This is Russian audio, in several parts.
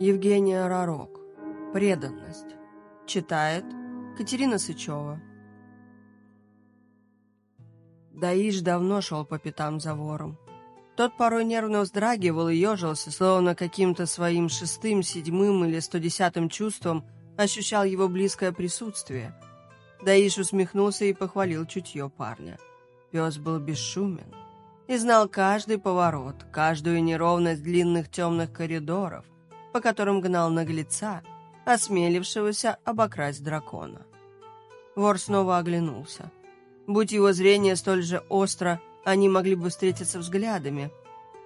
Евгения Ророк. Преданность. Читает Катерина Сычева. Даиш давно шел по пятам за вором. Тот порой нервно вздрагивал и ежился, словно каким-то своим шестым, седьмым или сто десятым чувством ощущал его близкое присутствие. Даиш усмехнулся и похвалил чутье парня. Пес был бесшумен и знал каждый поворот, каждую неровность длинных темных коридоров, по которым гнал наглеца, осмелившегося обокрасть дракона. Вор снова оглянулся. Будь его зрение столь же остро, они могли бы встретиться взглядами,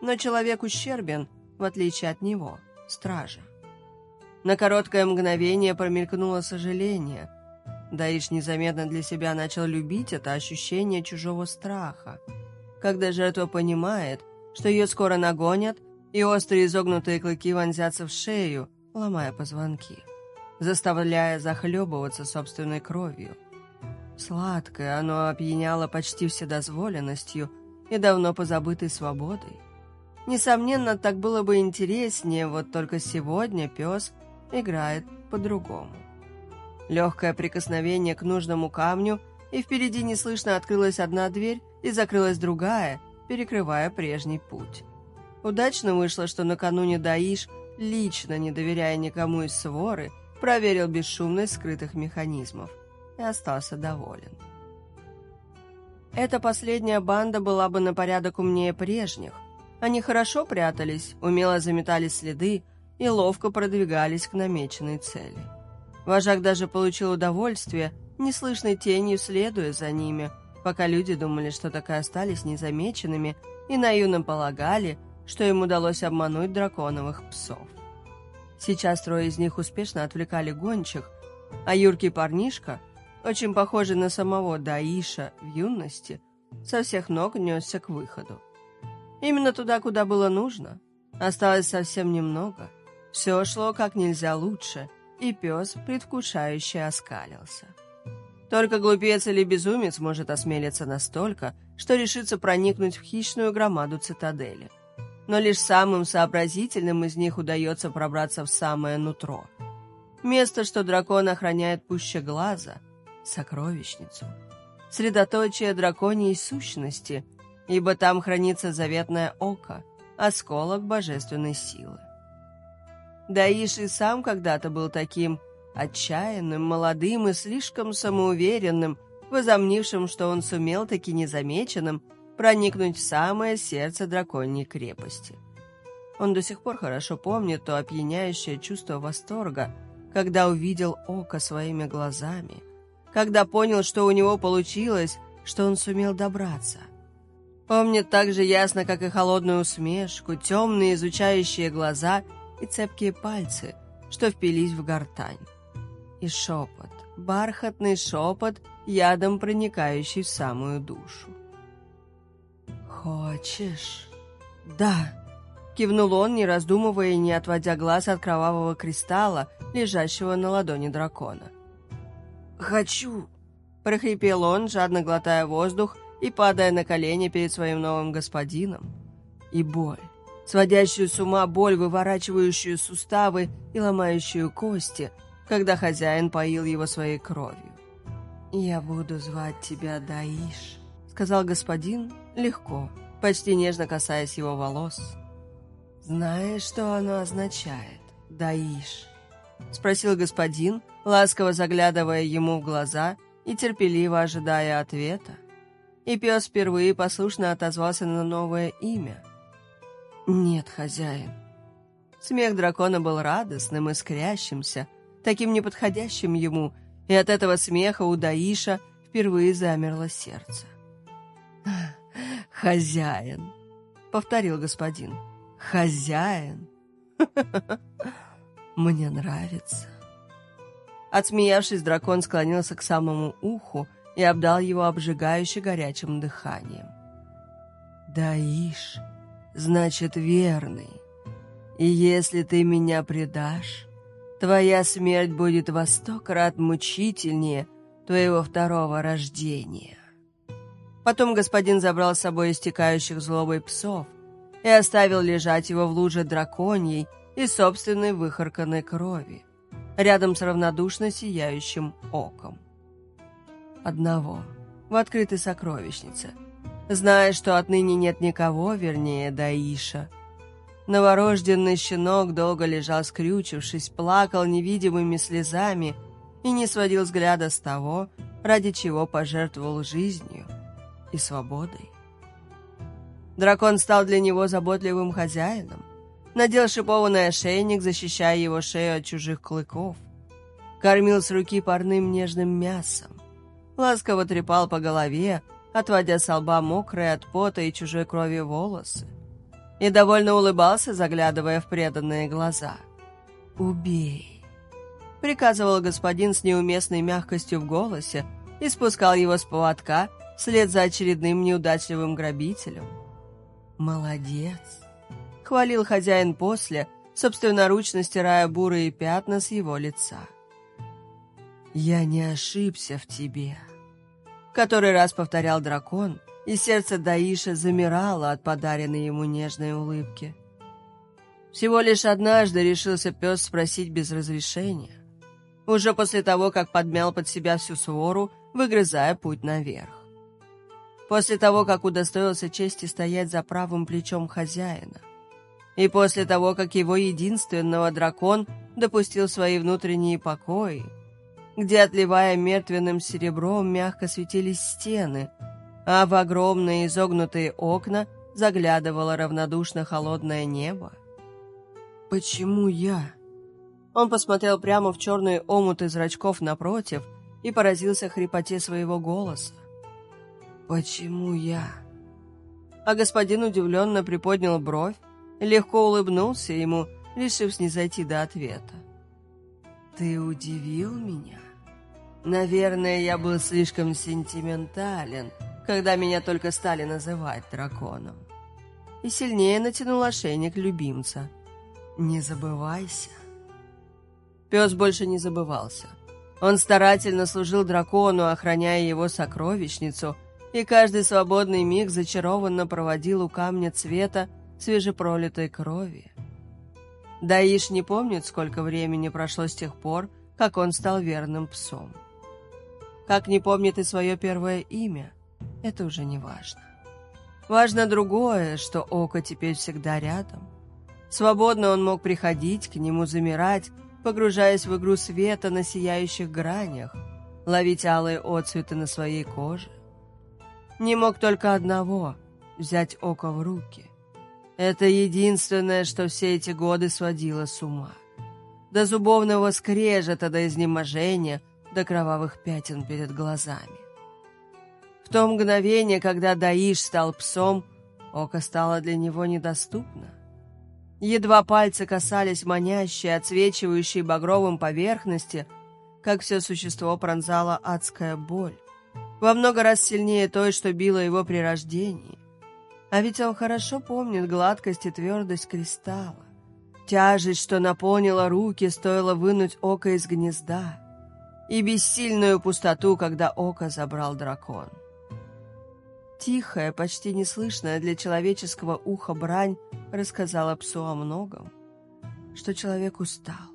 но человек ущербен, в отличие от него, стража. На короткое мгновение промелькнуло сожаление. Даиш незаметно для себя начал любить это ощущение чужого страха. Когда жертва понимает, что ее скоро нагонят, и острые изогнутые клыки вонзятся в шею, ломая позвонки, заставляя захлебываться собственной кровью. Сладкое оно опьяняло почти вседозволенностью и давно позабытой свободой. Несомненно, так было бы интереснее, вот только сегодня пес играет по-другому. Легкое прикосновение к нужному камню, и впереди неслышно открылась одна дверь и закрылась другая, перекрывая прежний путь. Удачно вышло, что накануне Даиш, лично не доверяя никому из своры, проверил бесшумность скрытых механизмов и остался доволен. Эта последняя банда была бы на порядок умнее прежних. Они хорошо прятались, умело заметали следы и ловко продвигались к намеченной цели. Вожак даже получил удовольствие, неслышной тенью следуя за ними, пока люди думали, что так и остались незамеченными, и наивно полагали, что им удалось обмануть драконовых псов. Сейчас трое из них успешно отвлекали гончих, а юркий парнишка очень похожий на самого Даиша в юности, со всех ног несся к выходу. Именно туда, куда было нужно. Осталось совсем немного. Все шло как нельзя лучше, и пес предвкушающе оскалился. Только глупец или безумец может осмелиться настолько, что решится проникнуть в хищную громаду цитадели. Но лишь самым сообразительным из них удается пробраться в самое нутро. Место, что дракон охраняет пуще глаза – сокровищницу, средоточие драконьей сущности, ибо там хранится заветное око, осколок божественной силы. Даиш и сам когда-то был таким отчаянным, молодым и слишком самоуверенным, возомнившим, что он сумел таки незамеченным проникнуть в самое сердце драконьей крепости. Он до сих пор хорошо помнит то опьяняющее чувство восторга, когда увидел око своими глазами, когда понял, что у него получилось, что он сумел добраться. Помнит так же ясно, как и холодную усмешку, темные изучающие глаза и цепкие пальцы, что впились в гортань. И шепот, бархатный шепот, ядом проникающий в самую душу. «Хочешь?» «Да», — кивнул он, не раздумывая и не отводя глаз от кровавого кристалла, лежащего на ладони дракона. «Хочу!» – прохрипел он, жадно глотая воздух и падая на колени перед своим новым господином. И боль, сводящую с ума боль, выворачивающую суставы и ломающую кости, когда хозяин поил его своей кровью. «Я буду звать тебя Даиш», — сказал господин легко, почти нежно касаясь его волос. «Знаешь, что оно означает, Даиш?» — спросил господин, ласково заглядывая ему в глаза и терпеливо ожидая ответа. И пес впервые послушно отозвался на новое имя. «Нет, хозяин». Смех дракона был радостным, искрящимся, таким неподходящим ему, и от этого смеха у Даиша впервые замерло сердце. «Хозяин», — повторил господин, — «хозяин». Мне нравится. Отсмеявшись, дракон склонился к самому уху и обдал его обжигающе горячим дыханием. «Даиш, значит, верный. И если ты меня предашь, твоя смерть будет во сто крат мучительнее твоего второго рождения». Потом господин забрал с собой истекающих злобой псов и оставил лежать его в луже драконьей, и собственной выхарканной крови, рядом с равнодушно сияющим оком. Одного, в открытой сокровищнице, зная, что отныне нет никого, вернее, Даиша. Новорожденный щенок долго лежал скрючившись, плакал невидимыми слезами и не сводил взгляда с того, ради чего пожертвовал жизнью и свободой. Дракон стал для него заботливым хозяином, надел шипованный ошейник, защищая его шею от чужих клыков, кормил с руки парным нежным мясом, ласково трепал по голове, отводя с лба мокрые от пота и чужой крови волосы, и довольно улыбался, заглядывая в преданные глаза. «Убей!» — приказывал господин с неуместной мягкостью в голосе и спускал его с поводка вслед за очередным неудачливым грабителем. «Молодец!» хвалил хозяин после, собственноручно стирая бурые пятна с его лица. «Я не ошибся в тебе», — который раз повторял дракон, и сердце Даиша замирало от подаренной ему нежной улыбки. Всего лишь однажды решился пес спросить без разрешения, уже после того, как подмял под себя всю свору, выгрызая путь наверх. После того, как удостоился чести стоять за правым плечом хозяина, и после того, как его единственного дракон допустил свои внутренние покои, где, отливая мертвенным серебром, мягко светились стены, а в огромные изогнутые окна заглядывало равнодушно холодное небо. «Почему я?» Он посмотрел прямо в черные омуты зрачков напротив и поразился хрипоте своего голоса. «Почему я?» А господин удивленно приподнял бровь, легко улыбнулся ему, решив снизойти до ответа. «Ты удивил меня? Наверное, я был слишком сентиментален, когда меня только стали называть драконом. И сильнее натянул ошейник любимца. Не забывайся». Пес больше не забывался. Он старательно служил дракону, охраняя его сокровищницу, и каждый свободный миг зачарованно проводил у камня цвета свежепролитой крови. Даиш не помнит, сколько времени прошло с тех пор, как он стал верным псом. Как не помнит и свое первое имя, это уже не важно. Важно другое, что око теперь всегда рядом. Свободно он мог приходить, к нему замирать, погружаясь в игру света на сияющих гранях, ловить алые отцветы на своей коже. Не мог только одного — взять око в руки. Это единственное, что все эти годы сводило с ума. До зубовного скрежета, до изнеможения, до кровавых пятен перед глазами. В то мгновение, когда Даиш стал псом, око стало для него недоступно. Едва пальцы касались манящей, отсвечивающей багровым поверхности, как все существо пронзала адская боль, во много раз сильнее той, что била его при рождении. А ведь он хорошо помнит гладкость и твердость кристалла. Тяжесть, что наполнила руки, стоило вынуть око из гнезда. И бессильную пустоту, когда око забрал дракон. Тихая, почти неслышная для человеческого уха брань рассказала псу о многом. Что человек устал,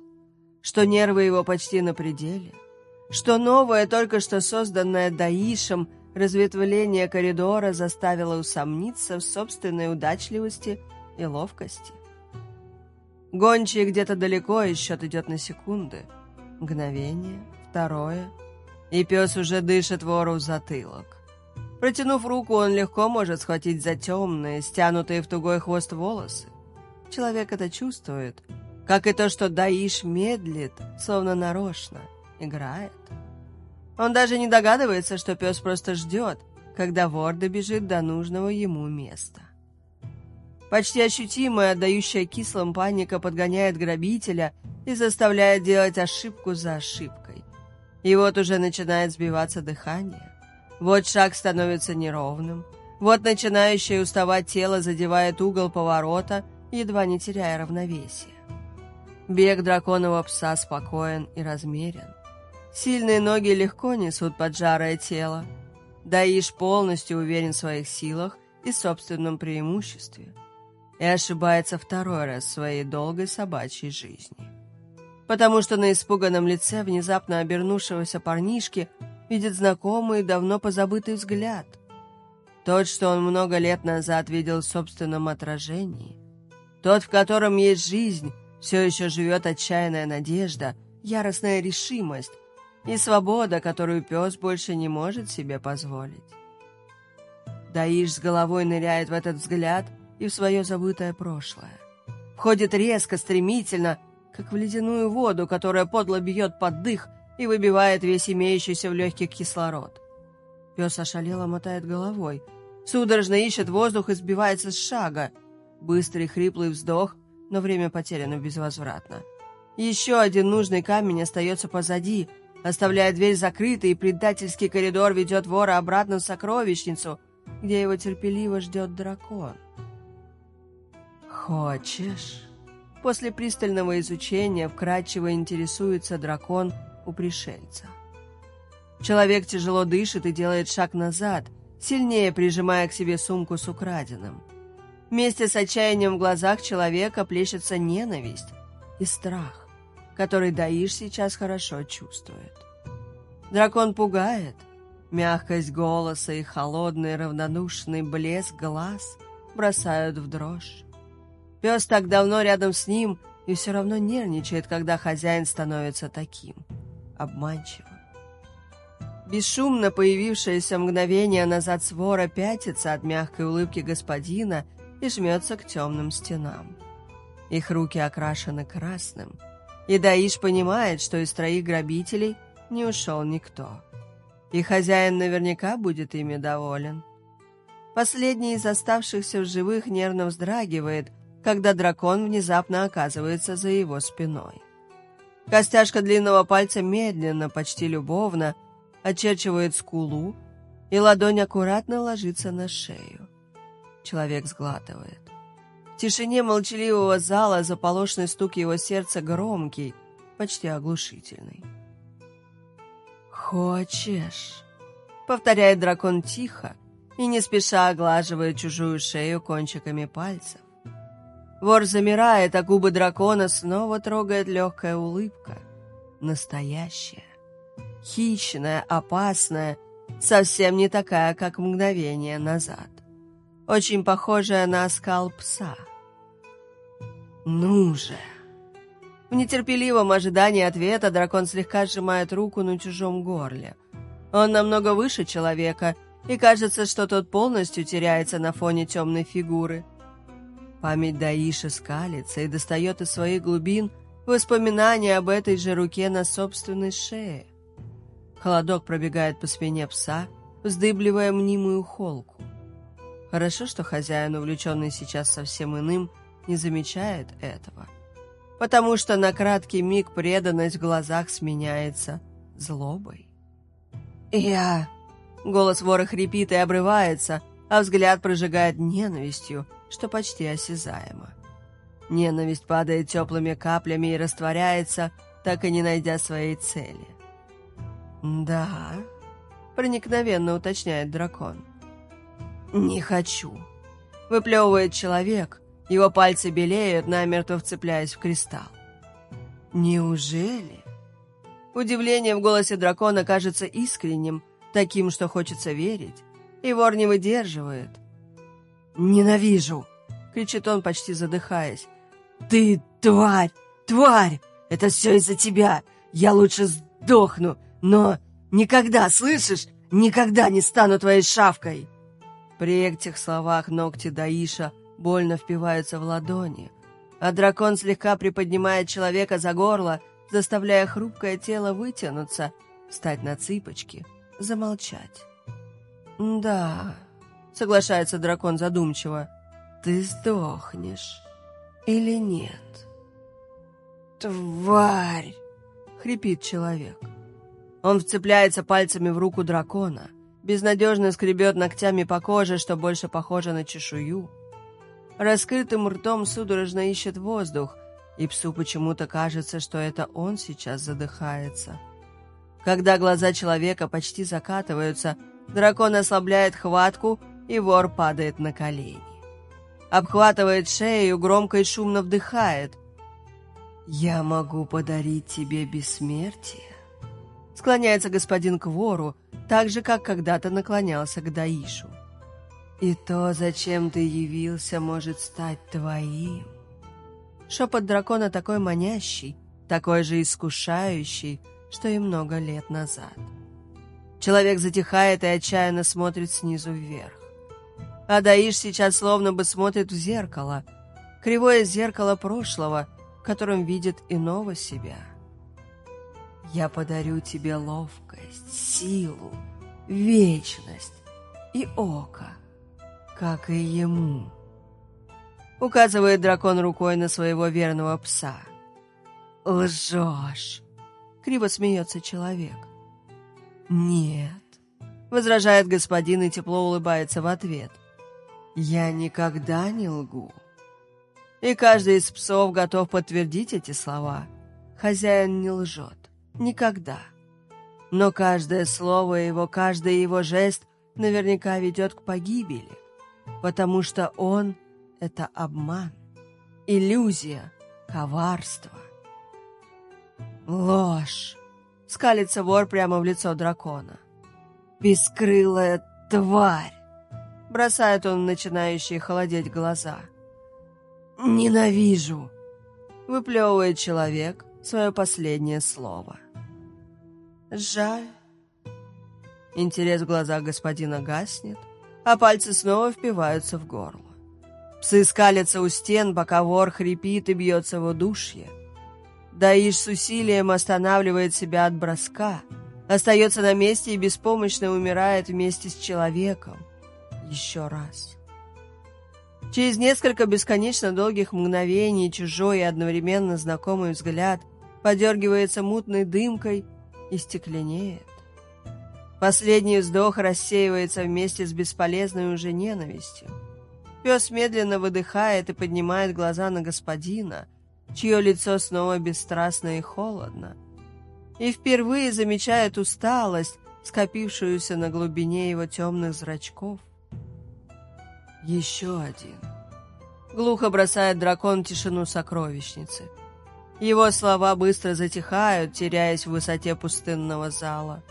что нервы его почти на пределе, что новое, только что созданное Даишем – Разветвление коридора заставило усомниться в собственной удачливости и ловкости. Гончие где-то далеко, и счет идет на секунды. Мгновение, второе, и пес уже дышит вору в затылок. Протянув руку, он легко может схватить за темные, стянутые в тугой хвост волосы. Человек это чувствует, как и то, что Даиш медлит, словно нарочно, играет. Он даже не догадывается, что пес просто ждет, когда вор добежит до нужного ему места. Почти ощутимая, отдающая кислым паника подгоняет грабителя и заставляет делать ошибку за ошибкой. И вот уже начинает сбиваться дыхание. Вот шаг становится неровным. Вот начинающее уставать тело задевает угол поворота, едва не теряя равновесия. Бег драконового пса спокоен и размерен. Сильные ноги легко несут поджарое тело. Даиш полностью уверен в своих силах и собственном преимуществе. и ошибается второй раз в своей долгой собачьей жизни. Потому что на испуганном лице внезапно обернувшегося парнишки видит знакомый давно позабытый взгляд. Тот, что он много лет назад видел в собственном отражении. Тот, в котором есть жизнь, все еще живет отчаянная надежда, яростная решимость и свобода, которую пес больше не может себе позволить. Даиш с головой ныряет в этот взгляд и в свое забытое прошлое. Входит резко, стремительно, как в ледяную воду, которая подло бьет под дых и выбивает весь имеющийся в легких кислород. Пес ошалело мотает головой, судорожно ищет воздух и сбивается с шага. Быстрый хриплый вздох, но время потеряно безвозвратно. Еще один нужный камень остается позади, оставляя дверь закрытой, и предательский коридор ведет вора обратно в сокровищницу — где его терпеливо ждет дракон. «Хочешь?» После пристального изучения вкрадчиво интересуется дракон у пришельца. Человек тяжело дышит и делает шаг назад, сильнее прижимая к себе сумку с украденным. Вместе с отчаянием в глазах человека плещется ненависть и страх, который Даиш сейчас хорошо чувствует. Дракон пугает — Мягкость голоса и холодный равнодушный блеск глаз бросают в дрожь. Пес так давно рядом с ним и все равно нервничает, когда хозяин становится таким, обманчивым. Бесшумно появившееся мгновение назад свора пятится от мягкой улыбки господина и жмется к темным стенам. Их руки окрашены красным, и Даиш понимает, что из троих грабителей не ушел никто и хозяин наверняка будет ими доволен. Последний из оставшихся в живых нервно вздрагивает, когда дракон внезапно оказывается за его спиной. Костяшка длинного пальца медленно, почти любовно, очерчивает скулу, и ладонь аккуратно ложится на шею. Человек сглатывает. В тишине молчаливого зала заполошный стук его сердца громкий, почти оглушительный. «Хочешь?» — повторяет дракон тихо и не спеша оглаживает чужую шею кончиками пальцев. Вор замирает, а губы дракона снова трогает легкая улыбка. Настоящая, хищная, опасная, совсем не такая, как мгновение назад. Очень похожая на оскал пса. «Ну же!» В нетерпеливом ожидании ответа дракон слегка сжимает руку на чужом горле. Он намного выше человека, и кажется, что тот полностью теряется на фоне темной фигуры. Память Даиши скалится и достает из своих глубин воспоминания об этой же руке на собственной шее. Холодок пробегает по спине пса, вздыбливая мнимую холку. Хорошо, что хозяин, увлеченный сейчас совсем иным, не замечает этого потому что на краткий миг преданность в глазах сменяется злобой. «Я...» Голос вора хрипит и обрывается, а взгляд прожигает ненавистью, что почти осязаемо. Ненависть падает теплыми каплями и растворяется, так и не найдя своей цели. «Да», — проникновенно уточняет дракон. «Не хочу», — выплевывает человек, его пальцы белеют, намертво вцепляясь в кристалл. «Неужели?» Удивление в голосе дракона кажется искренним, таким, что хочется верить, и вор не выдерживает. «Ненавижу!» — кричит он, почти задыхаясь. «Ты тварь! Тварь! Это все из-за тебя! Я лучше сдохну, но никогда, слышишь, никогда не стану твоей шавкой!» При этих словах ногти Даиша — больно впиваются в ладони, а дракон слегка приподнимает человека за горло, заставляя хрупкое тело вытянуться, встать на цыпочки, замолчать. «Да», — соглашается дракон задумчиво, — «ты сдохнешь или нет?» «Тварь!» — хрипит человек. Он вцепляется пальцами в руку дракона, безнадежно скребет ногтями по коже, что больше похоже на чешую, раскрытым ртом судорожно ищет воздух, и псу почему-то кажется, что это он сейчас задыхается. Когда глаза человека почти закатываются, дракон ослабляет хватку, и вор падает на колени. обхватывает шею, громко и шумно вдыхает. «Я могу подарить тебе бессмертие?» Склоняется господин к вору, так же, как когда-то наклонялся к Даишу. «И то, зачем ты явился, может стать твоим». Шепот дракона такой манящий, такой же искушающий, что и много лет назад. Человек затихает и отчаянно смотрит снизу вверх. А Даиш сейчас словно бы смотрит в зеркало, кривое зеркало прошлого, в котором видит иного себя. Я подарю тебе ловкость, силу, вечность и око, как и ему. Указывает дракон рукой на своего верного пса. «Лжешь!» — криво смеется человек. «Нет», — возражает господин и тепло улыбается в ответ. «Я никогда не лгу». И каждый из псов готов подтвердить эти слова. Хозяин не лжет. Никогда. Но каждое слово его, каждый его жест наверняка ведет к погибели, потому что он — это обман, иллюзия, коварство. Ложь. Скалится вор прямо в лицо дракона. «Бескрылая тварь!» Бросает он начинающие холодеть глаза. «Ненавижу!» Выплевывает человек свое последнее слово. «Жаль». Интерес в глазах господина гаснет, а пальцы снова впиваются в горло. Псы скалятся у стен, пока вор хрипит и бьется в удушье. Даиш с усилием останавливает себя от броска, остается на месте и беспомощно умирает вместе с человеком. Еще раз. Через несколько бесконечно долгих мгновений чужой и одновременно знакомый взгляд подергивается мутной дымкой и стекленеет. Последний вздох рассеивается вместе с бесполезной уже ненавистью. Пес медленно выдыхает и поднимает глаза на господина, чье лицо снова бесстрастно и холодно, и впервые замечает усталость, скопившуюся на глубине его темных зрачков. Еще один. Глухо бросает дракон тишину сокровищницы. Его слова быстро затихают, теряясь в высоте пустынного зала.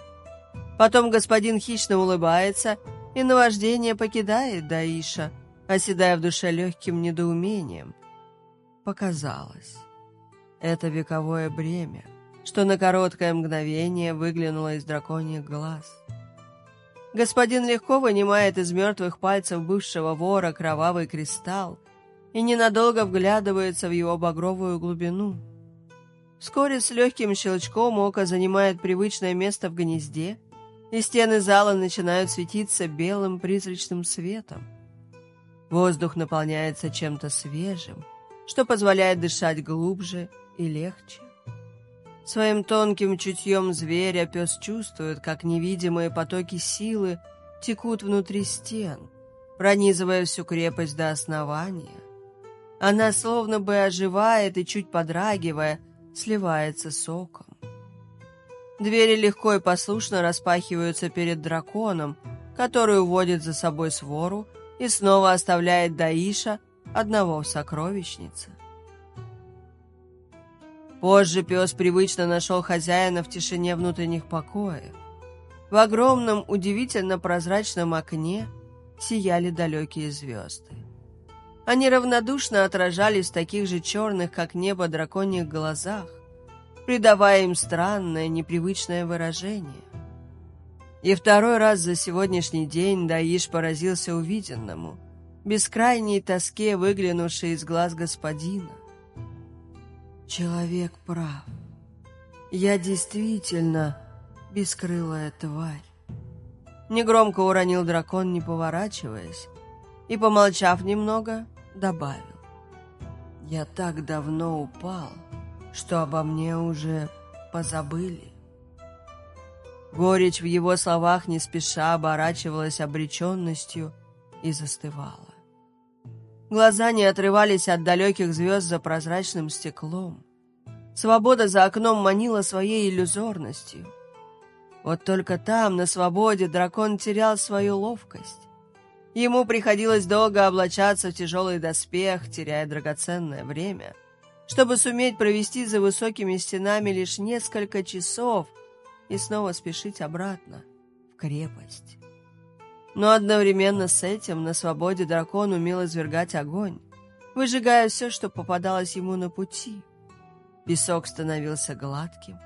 Потом господин хищно улыбается, и наваждение покидает Даиша, оседая в душе легким недоумением – показалось. Это вековое бремя, что на короткое мгновение выглянуло из драконьих глаз. Господин легко вынимает из мертвых пальцев бывшего вора кровавый кристалл и ненадолго вглядывается в его багровую глубину. Вскоре с легким щелчком око занимает привычное место в гнезде, и стены зала начинают светиться белым призрачным светом. Воздух наполняется чем-то свежим, что позволяет дышать глубже и легче. Своим тонким чутьем зверя пес чувствует, как невидимые потоки силы текут внутри стен, пронизывая всю крепость до основания. Она словно бы оживает и, чуть подрагивая, сливается соком. Двери легко и послушно распахиваются перед драконом, который уводит за собой свору и снова оставляет Даиша одного в сокровищнице. Позже пес привычно нашел хозяина в тишине внутренних покоев. В огромном, удивительно прозрачном окне сияли далекие звезды. Они равнодушно отражались в таких же черных, как небо, драконьих глазах, придавая им странное, непривычное выражение. И второй раз за сегодняшний день Даиш поразился увиденному – бескрайней тоске, выглянувшей из глаз господина. Человек прав. Я действительно бескрылая тварь. Негромко уронил дракон, не поворачиваясь, и, помолчав немного, добавил. Я так давно упал, что обо мне уже позабыли. Горечь в его словах не спеша оборачивалась обреченностью и застывала. Глаза не отрывались от далеких звезд за прозрачным стеклом. Свобода за окном манила своей иллюзорностью. Вот только там, на свободе, дракон терял свою ловкость. Ему приходилось долго облачаться в тяжелый доспех, теряя драгоценное время, чтобы суметь провести за высокими стенами лишь несколько часов и снова спешить обратно, в крепость. Но одновременно с этим на свободе дракон умел извергать огонь, выжигая все, что попадалось ему на пути. Песок становился гладким,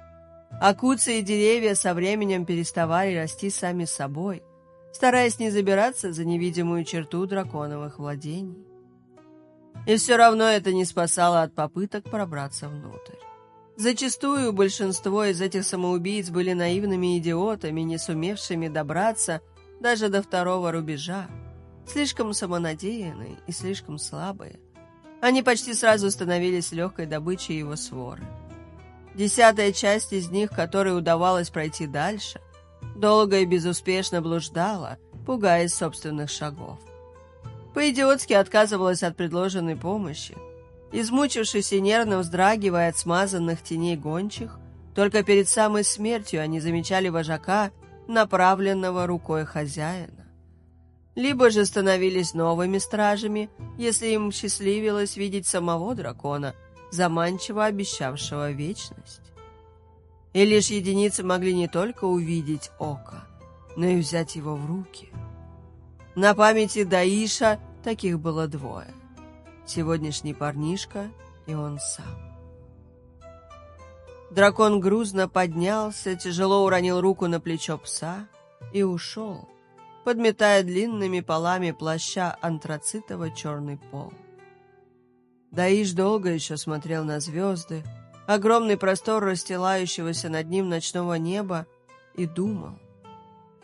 а куцы и деревья со временем переставали расти сами собой, стараясь не забираться за невидимую черту драконовых владений. И все равно это не спасало от попыток пробраться внутрь. Зачастую большинство из этих самоубийц были наивными идиотами, не сумевшими добраться даже до второго рубежа, слишком самонадеянные и слишком слабые. Они почти сразу становились легкой добычей его своры. Десятая часть из них, которой удавалось пройти дальше, долго и безуспешно блуждала, пугаясь собственных шагов. По-идиотски отказывалась от предложенной помощи, измучившись и нервно вздрагивая от смазанных теней гончих, только перед самой смертью они замечали вожака, направленного рукой хозяина. Либо же становились новыми стражами, если им счастливилось видеть самого дракона, заманчиво обещавшего вечность. И лишь единицы могли не только увидеть око, но и взять его в руки. На памяти Даиша таких было двое. Сегодняшний парнишка и он сам. Дракон грузно поднялся, тяжело уронил руку на плечо пса и ушел, подметая длинными полами плаща антрацитово-черный пол. Даиш долго еще смотрел на звезды, огромный простор расстилающегося над ним ночного неба, и думал.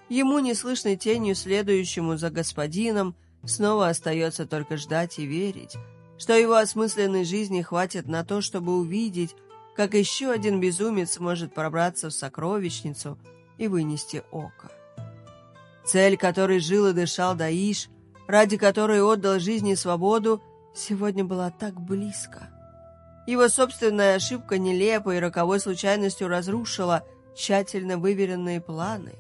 Ему, неслышной тенью, следующему за господином, снова остается только ждать и верить, что его осмысленной жизни хватит на то, чтобы увидеть, как еще один безумец может пробраться в сокровищницу и вынести око. Цель, которой жил и дышал Даиш, ради которой отдал жизнь и свободу, сегодня была так близко. Его собственная ошибка нелепой и роковой случайностью разрушила тщательно выверенные планы.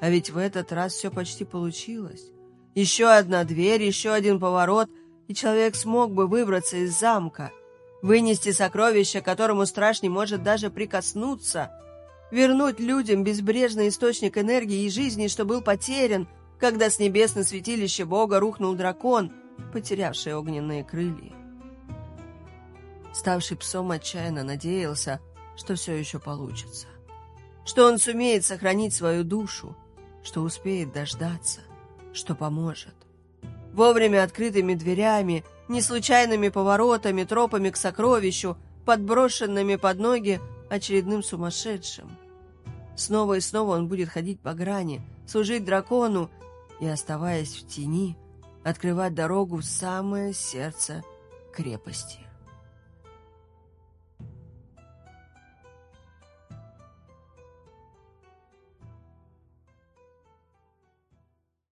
А ведь в этот раз все почти получилось. Еще одна дверь, еще один поворот, и человек смог бы выбраться из замка, вынести сокровище, которому страж может даже прикоснуться, вернуть людям безбрежный источник энергии и жизни, что был потерян, когда с небес на Бога рухнул дракон, потерявший огненные крылья. Ставший псом отчаянно надеялся, что все еще получится. Что он сумеет сохранить свою душу, что успеет дождаться, что поможет. Вовремя открытыми дверями, неслучайными поворотами, тропами к сокровищу, подброшенными под ноги очередным сумасшедшим. Снова и снова он будет ходить по грани, служить дракону и, оставаясь в тени, открывать дорогу в самое сердце крепости.